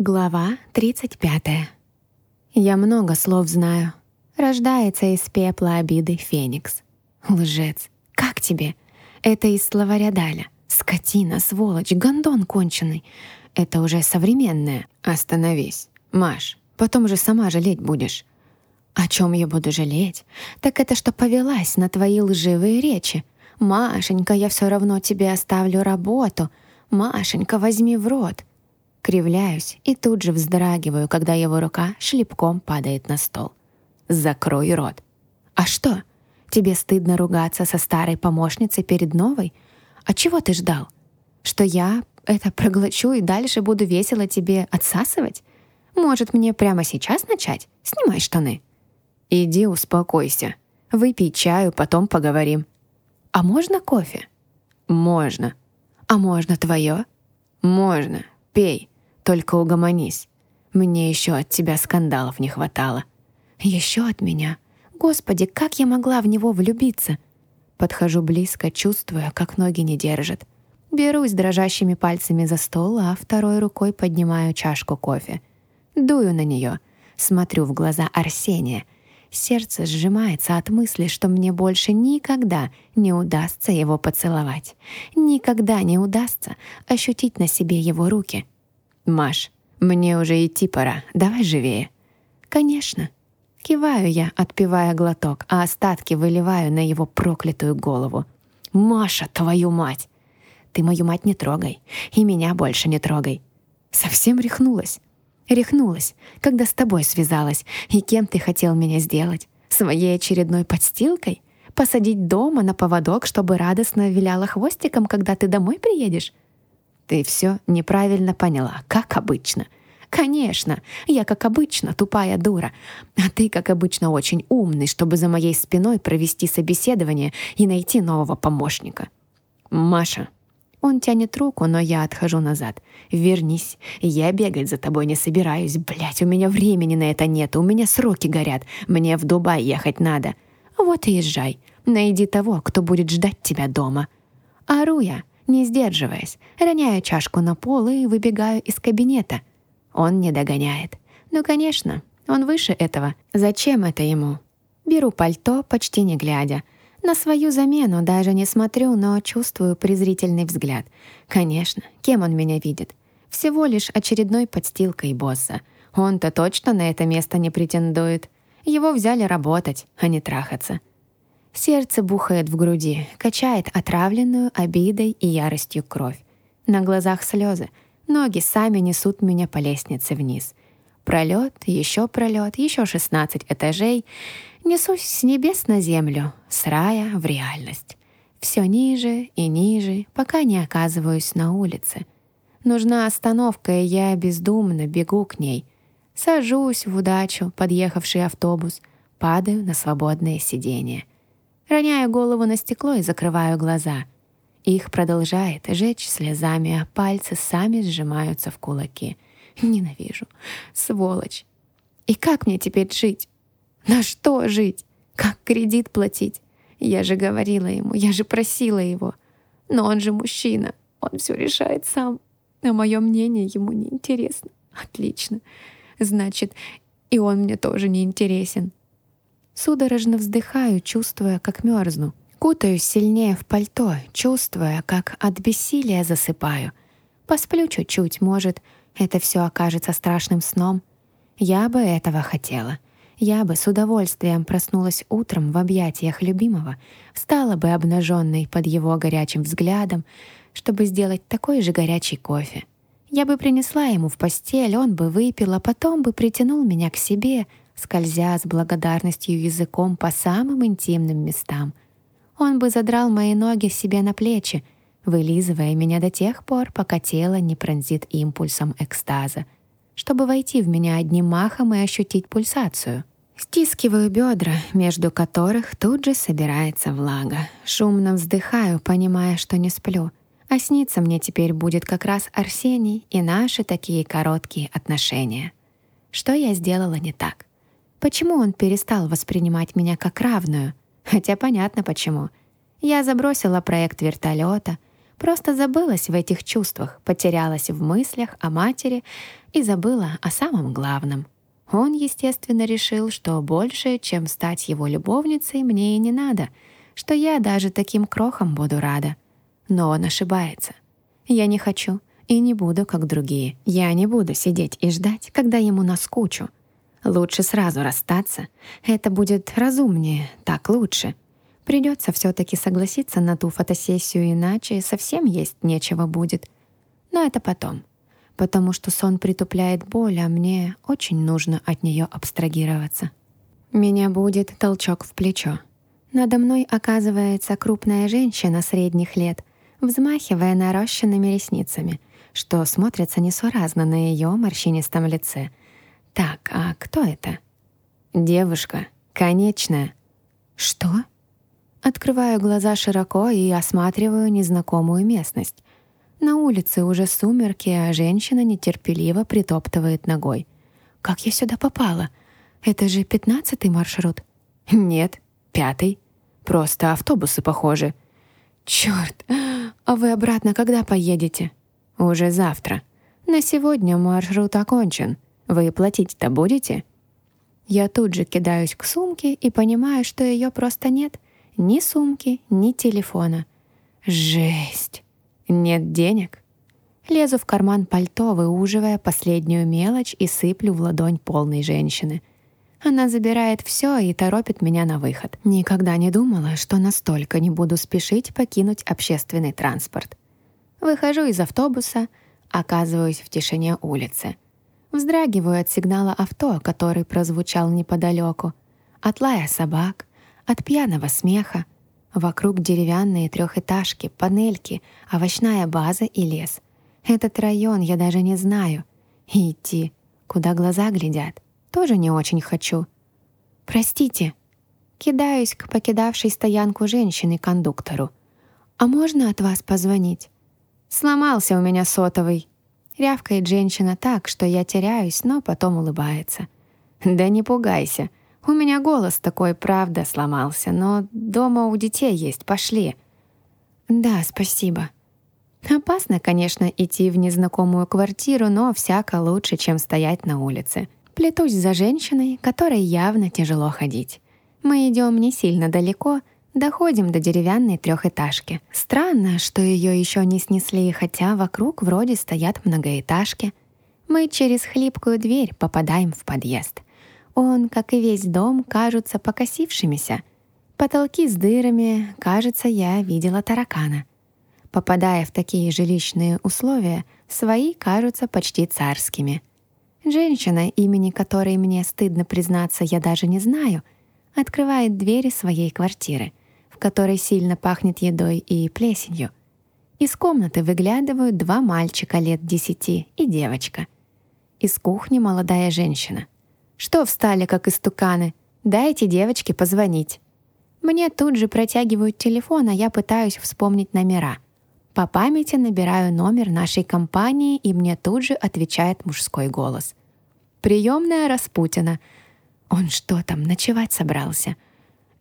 Глава 35. Я много слов знаю. Рождается из пепла обиды Феникс. Лжец. Как тебе? Это из словаря Даля. Скотина, сволочь, гондон конченый. Это уже современное. Остановись. Маш, потом же сама жалеть будешь. О чем я буду жалеть? Так это что повелась на твои лживые речи. Машенька, я все равно тебе оставлю работу. Машенька, возьми в рот. Кривляюсь и тут же вздрагиваю, когда его рука шлепком падает на стол. «Закрой рот». «А что? Тебе стыдно ругаться со старой помощницей перед новой? А чего ты ждал? Что я это проглочу и дальше буду весело тебе отсасывать? Может, мне прямо сейчас начать? Снимай штаны». «Иди успокойся. Выпей чаю, потом поговорим». «А можно кофе?» «Можно». «А можно твое?» «Можно. Пей, только угомонись. Мне еще от тебя скандалов не хватало». «Еще от меня? Господи, как я могла в него влюбиться?» Подхожу близко, чувствуя, как ноги не держат. Берусь дрожащими пальцами за стол, а второй рукой поднимаю чашку кофе. Дую на нее, смотрю в глаза Арсения. Сердце сжимается от мысли, что мне больше никогда не удастся его поцеловать. Никогда не удастся ощутить на себе его руки — «Маш, мне уже идти пора, давай живее». «Конечно». Киваю я, отпивая глоток, а остатки выливаю на его проклятую голову. «Маша, твою мать!» «Ты мою мать не трогай, и меня больше не трогай». Совсем рехнулась. Рехнулась, когда с тобой связалась, и кем ты хотел меня сделать? Своей очередной подстилкой? Посадить дома на поводок, чтобы радостно виляла хвостиком, когда ты домой приедешь? Ты все неправильно поняла, как обычно. Конечно, я, как обычно, тупая дура. А ты, как обычно, очень умный, чтобы за моей спиной провести собеседование и найти нового помощника. Маша. Он тянет руку, но я отхожу назад. Вернись. Я бегать за тобой не собираюсь. Блять, у меня времени на это нет. У меня сроки горят. Мне в Дубай ехать надо. Вот и езжай. Найди того, кто будет ждать тебя дома. Ору я не сдерживаясь, роняю чашку на пол и выбегаю из кабинета. Он не догоняет. Ну, конечно, он выше этого. Зачем это ему? Беру пальто, почти не глядя. На свою замену даже не смотрю, но чувствую презрительный взгляд. Конечно, кем он меня видит? Всего лишь очередной подстилкой босса. Он-то точно на это место не претендует. Его взяли работать, а не трахаться. Сердце бухает в груди, качает отравленную обидой и яростью кровь. На глазах слезы, ноги сами несут меня по лестнице вниз. Пролет, еще пролет, еще 16 этажей. Несусь с небес на землю, с рая в реальность. Все ниже и ниже, пока не оказываюсь на улице. Нужна остановка, и я бездумно бегу к ней. Сажусь в удачу, подъехавший автобус, падаю на свободное сиденье — Роняю голову на стекло и закрываю глаза. Их продолжает жечь слезами, а пальцы сами сжимаются в кулаки. Ненавижу. Сволочь. И как мне теперь жить? На что жить? Как кредит платить? Я же говорила ему, я же просила его. Но он же мужчина, он все решает сам. А мое мнение ему не интересно. Отлично. Значит, и он мне тоже не интересен. Судорожно вздыхаю, чувствуя, как мерзну. Кутаюсь сильнее в пальто, чувствуя, как от бессилия засыпаю. Посплю чуть-чуть, может, это все окажется страшным сном. Я бы этого хотела. Я бы с удовольствием проснулась утром в объятиях любимого, встала бы обнаженной под его горячим взглядом, чтобы сделать такой же горячий кофе. Я бы принесла ему в постель, он бы выпил, а потом бы притянул меня к себе, скользя с благодарностью языком по самым интимным местам. Он бы задрал мои ноги себе на плечи, вылизывая меня до тех пор, пока тело не пронзит импульсом экстаза, чтобы войти в меня одним махом и ощутить пульсацию. Стискиваю бедра, между которых тут же собирается влага. Шумно вздыхаю, понимая, что не сплю. А снится мне теперь будет как раз Арсений и наши такие короткие отношения. Что я сделала не так? Почему он перестал воспринимать меня как равную? Хотя понятно почему. Я забросила проект вертолета, Просто забылась в этих чувствах, потерялась в мыслях о матери и забыла о самом главном. Он, естественно, решил, что больше, чем стать его любовницей, мне и не надо, что я даже таким крохом буду рада. Но он ошибается. Я не хочу и не буду, как другие. Я не буду сидеть и ждать, когда ему наскучу. Лучше сразу расстаться. Это будет разумнее, так лучше. Придется все-таки согласиться на ту фотосессию, иначе совсем есть нечего будет. Но это потом. Потому что сон притупляет боль, а мне очень нужно от нее абстрагироваться. Меня будет толчок в плечо. Надо мной оказывается крупная женщина средних лет, взмахивая нарощенными ресницами, что смотрится несуразно на ее морщинистом лице. Так, а кто это? Девушка, конечная. Что? Открываю глаза широко и осматриваю незнакомую местность. На улице уже сумерки, а женщина нетерпеливо притоптывает ногой. «Как я сюда попала? Это же пятнадцатый маршрут?» «Нет, пятый. Просто автобусы похожи». «Чёрт! А вы обратно когда поедете?» «Уже завтра. На сегодня маршрут окончен. Вы платить-то будете?» Я тут же кидаюсь к сумке и понимаю, что ее просто нет — ни сумки, ни телефона. Жесть! Нет денег. Лезу в карман пальто, выуживая последнюю мелочь и сыплю в ладонь полной женщины. Она забирает все и торопит меня на выход. Никогда не думала, что настолько не буду спешить покинуть общественный транспорт. Выхожу из автобуса, оказываюсь в тишине улицы. Вздрагиваю от сигнала авто, который прозвучал неподалеку, от лая собак, от пьяного смеха. Вокруг деревянные трехэтажки, панельки, овощная база и лес. Этот район я даже не знаю. И идти, куда глаза глядят, тоже не очень хочу. «Простите», кидаюсь к покидавшей стоянку женщины-кондуктору. «А можно от вас позвонить?» «Сломался у меня сотовый». Рявкает женщина так, что я теряюсь, но потом улыбается. «Да не пугайся. У меня голос такой, правда, сломался, но дома у детей есть, пошли». «Да, спасибо». Опасно, конечно, идти в незнакомую квартиру, но всяко лучше, чем стоять на улице. Плетусь за женщиной, которой явно тяжело ходить. Мы идем не сильно далеко, доходим до деревянной трехэтажки. Странно, что ее еще не снесли, хотя вокруг вроде стоят многоэтажки. Мы через хлипкую дверь попадаем в подъезд. Он, как и весь дом, кажутся покосившимися. Потолки с дырами, кажется, я видела таракана. Попадая в такие жилищные условия, свои кажутся почти царскими. Женщина, имени которой мне стыдно признаться, я даже не знаю, открывает двери своей квартиры, в которой сильно пахнет едой и плесенью. Из комнаты выглядывают два мальчика лет десяти и девочка. Из кухни молодая женщина — что встали, как истуканы? Дайте девочке позвонить. Мне тут же протягивают телефон, а я пытаюсь вспомнить номера. По памяти набираю номер нашей компании, и мне тут же отвечает мужской голос. «Приемная Распутина». Он что там, ночевать собрался?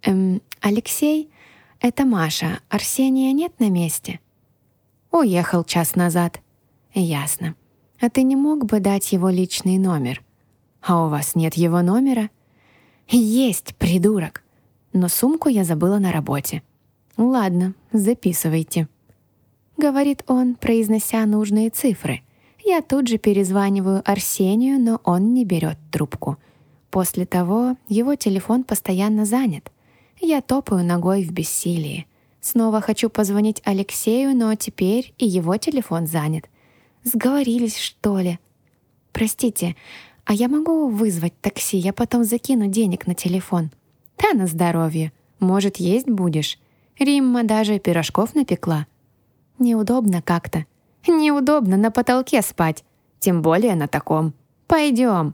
«Эм, Алексей? Это Маша. Арсения нет на месте?» «Уехал час назад». «Ясно. А ты не мог бы дать его личный номер?» «А у вас нет его номера?» «Есть, придурок!» Но сумку я забыла на работе. «Ладно, записывайте», — говорит он, произнося нужные цифры. Я тут же перезваниваю Арсению, но он не берет трубку. После того его телефон постоянно занят. Я топаю ногой в бессилии. Снова хочу позвонить Алексею, но теперь и его телефон занят. Сговорились, что ли? Простите, «А я могу вызвать такси, я потом закину денег на телефон». «Да на здоровье. Может, есть будешь?» Римма даже пирожков напекла. Неудобно как-то. Неудобно на потолке спать. Тем более на таком. Пойдем.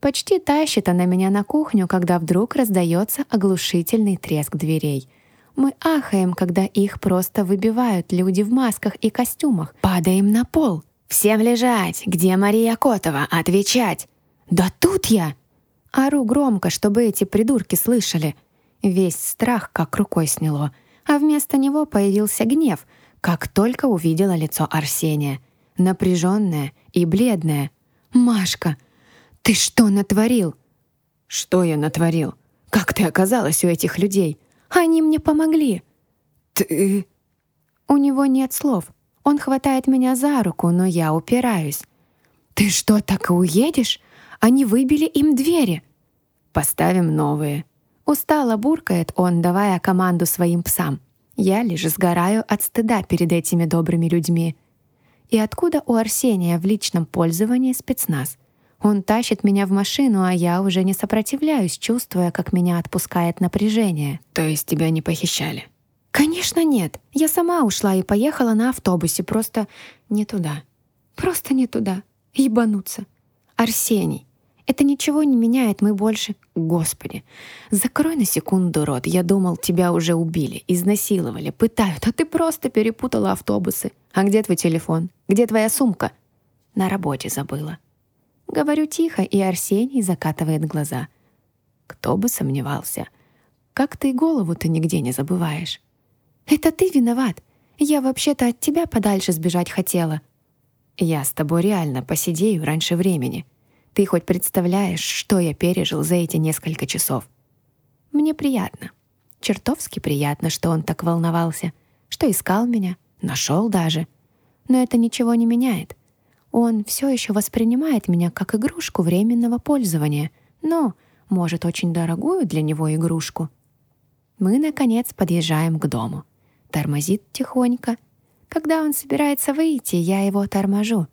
Почти тащит она меня на кухню, когда вдруг раздается оглушительный треск дверей. Мы ахаем, когда их просто выбивают люди в масках и костюмах. Падаем на пол. «Всем лежать! Где Мария Котова? Отвечать!» «Да тут я!» Ору громко, чтобы эти придурки слышали. Весь страх как рукой сняло, а вместо него появился гнев, как только увидела лицо Арсения, напряженное и бледное. «Машка, ты что натворил?» «Что я натворил? Как ты оказалась у этих людей? Они мне помогли!» «Ты...» У него нет слов. Он хватает меня за руку, но я упираюсь. «Ты что, так и уедешь? Они выбили им двери!» «Поставим новые». Устало буркает он, давая команду своим псам. Я лишь сгораю от стыда перед этими добрыми людьми. И откуда у Арсения в личном пользовании спецназ? Он тащит меня в машину, а я уже не сопротивляюсь, чувствуя, как меня отпускает напряжение. То есть тебя не похищали? Конечно, нет. Я сама ушла и поехала на автобусе, просто не туда. Просто не туда. Ебануться. Арсений, это ничего не меняет, мы больше... Господи, закрой на секунду рот. Я думал, тебя уже убили, изнасиловали, пытают, а ты просто перепутала автобусы. А где твой телефон? Где твоя сумка? На работе забыла. Говорю тихо, и Арсений закатывает глаза. Кто бы сомневался. Как ты голову-то нигде не забываешь? Это ты виноват. Я вообще-то от тебя подальше сбежать хотела. Я с тобой реально посидею раньше времени. Ты хоть представляешь, что я пережил за эти несколько часов? Мне приятно. Чертовски приятно, что он так волновался, что искал меня, нашел даже. Но это ничего не меняет. Он все еще воспринимает меня как игрушку временного пользования, но, может, очень дорогую для него игрушку. Мы, наконец, подъезжаем к дому. Тормозит тихонько. Когда он собирается выйти, я его торможу.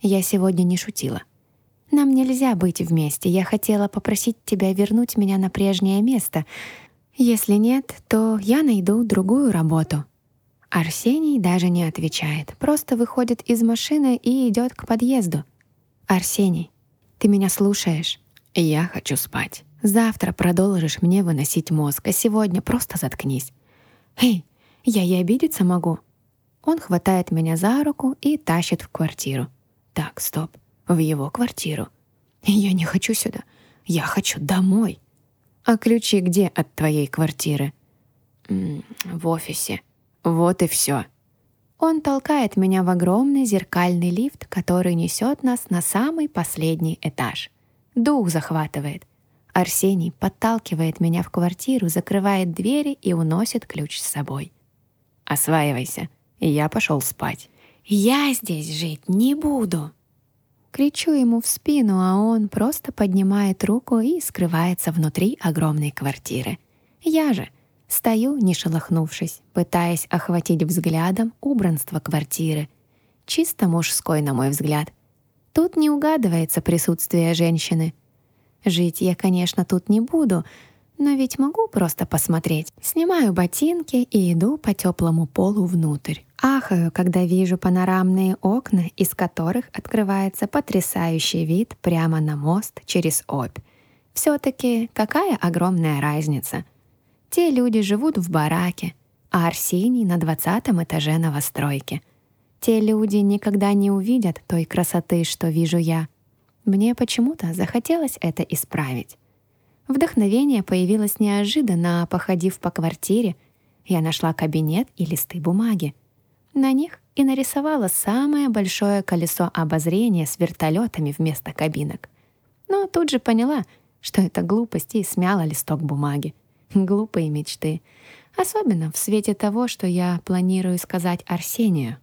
Я сегодня не шутила. Нам нельзя быть вместе. Я хотела попросить тебя вернуть меня на прежнее место. Если нет, то я найду другую работу». Арсений даже не отвечает, просто выходит из машины и идет к подъезду. «Арсений, ты меня слушаешь?» «Я хочу спать». «Завтра продолжишь мне выносить мозг, а сегодня просто заткнись». «Эй, я и обидеться могу». Он хватает меня за руку и тащит в квартиру. «Так, стоп в его квартиру. Я не хочу сюда. Я хочу домой. А ключи где от твоей квартиры? В офисе. Вот и все. Он толкает меня в огромный зеркальный лифт, который несет нас на самый последний этаж. Дух захватывает. Арсений подталкивает меня в квартиру, закрывает двери и уносит ключ с собой. «Осваивайся». Я пошел спать. «Я здесь жить не буду», Кричу ему в спину, а он просто поднимает руку и скрывается внутри огромной квартиры. Я же стою, не шелохнувшись, пытаясь охватить взглядом убранство квартиры. Чисто мужской, на мой взгляд. Тут не угадывается присутствие женщины. Жить я, конечно, тут не буду, но ведь могу просто посмотреть. Снимаю ботинки и иду по теплому полу внутрь. Ахаю, когда вижу панорамные окна, из которых открывается потрясающий вид прямо на мост через Обь. Все-таки какая огромная разница. Те люди живут в бараке, а Арсений на двадцатом этаже новостройки. Те люди никогда не увидят той красоты, что вижу я. Мне почему-то захотелось это исправить. Вдохновение появилось неожиданно, походив по квартире, я нашла кабинет и листы бумаги. На них и нарисовала самое большое колесо обозрения с вертолетами вместо кабинок. Но тут же поняла, что это глупость и смяла листок бумаги. Глупые мечты. Особенно в свете того, что я планирую сказать Арсению.